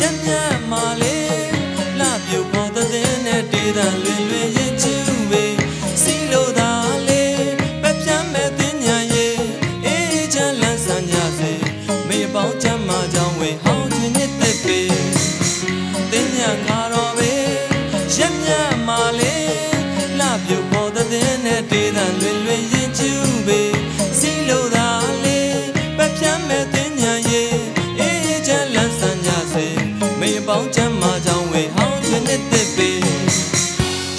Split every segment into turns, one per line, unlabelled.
ရှမ်းမြတ်မာလေးလှပြုတ်ပေါ်တဲ့နဲ့ဒေသလွင်လွင်ရင်ချူပဲစီလိုသာလေးမပြတ်မဲ့တင်ညာရဲ့အေးချမ်းလန်းဆန်းကြစေမေပေါင်းချမ်းမာကြောင်းဝင်ဟောင်းခြင်းနဲ့တက်ပေတင်ညာကတော့ပဲရှမ်းမြတ်မာလေး င်းချမ်းမာကြောင်းဝေဟောင်းချွေနှစ်သက်ပေ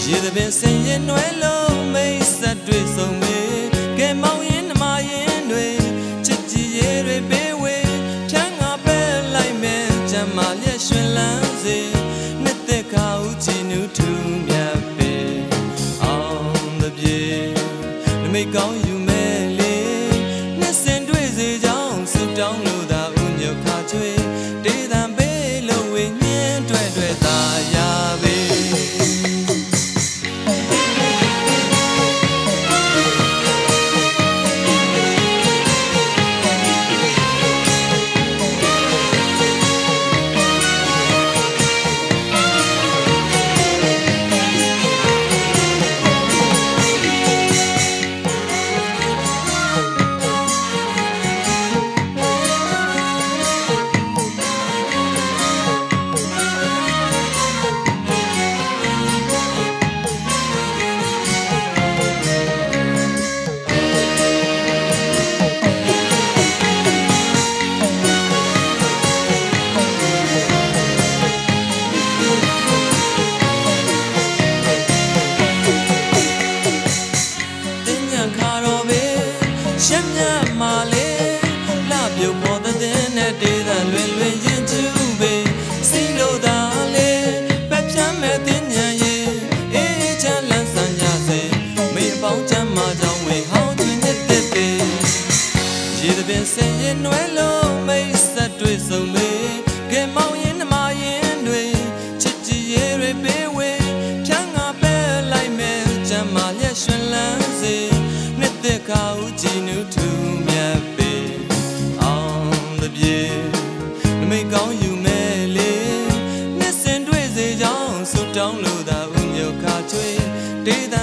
ရေသပင်ဆင်းရဲနှွဲလုံးမိတ်ဆက်တွေ့ဆုံမေကဲမောင်ရင်နှမရင်တွေချစ်ကြည်ရေတွေပေးဝေချမ်းငါပဲလိုက်မယ်ချမ်းမာလျက်ရွှင်လန်းစေနှစ်သက်ခါဦးချီနူးထူးမြတ်ပေအောင်သပြေနမိတ်ကောင်းယူမဲ့လေနှစ်စင်တွေ့စေကြောင်းဆူတောင်းလို့သာဦးမြခါချွေ လှပြုတ်ပေါ်တဲ့တဲ့နဲ့ဒေသလွင်လွင်ရင်ကျူပဲစီလို့သာလေပက်ဖြမ်းမဲ့တင်းညံရဲ့အေးချမ်းလန်းဆန်းကြစေမေအပေါင်းချမ်းမာကြောင်းဝေဟောင်းတွင်တဲ့တဲ့ရေတပင်စင်ရင်နွယ်လို့မိတ်ဆက်တွေ့ဆုံမေကဲမောင်ရင်နှမရင်တွေချစ်ကြည်ရဲ့တွေပေးဝေဖြန်းငါပဲလိုက်မယ်ချမ်းမာလျက်ရွှင်လန်းစေနှစ်သက်ခါဦးကြည်နူးထူ မိတ်ကောင်းယူမဲ့လေမျက်စင်တွေ့စေကြောင်းဆုတောင်းလို့သာဥညောခါချွေဒေသ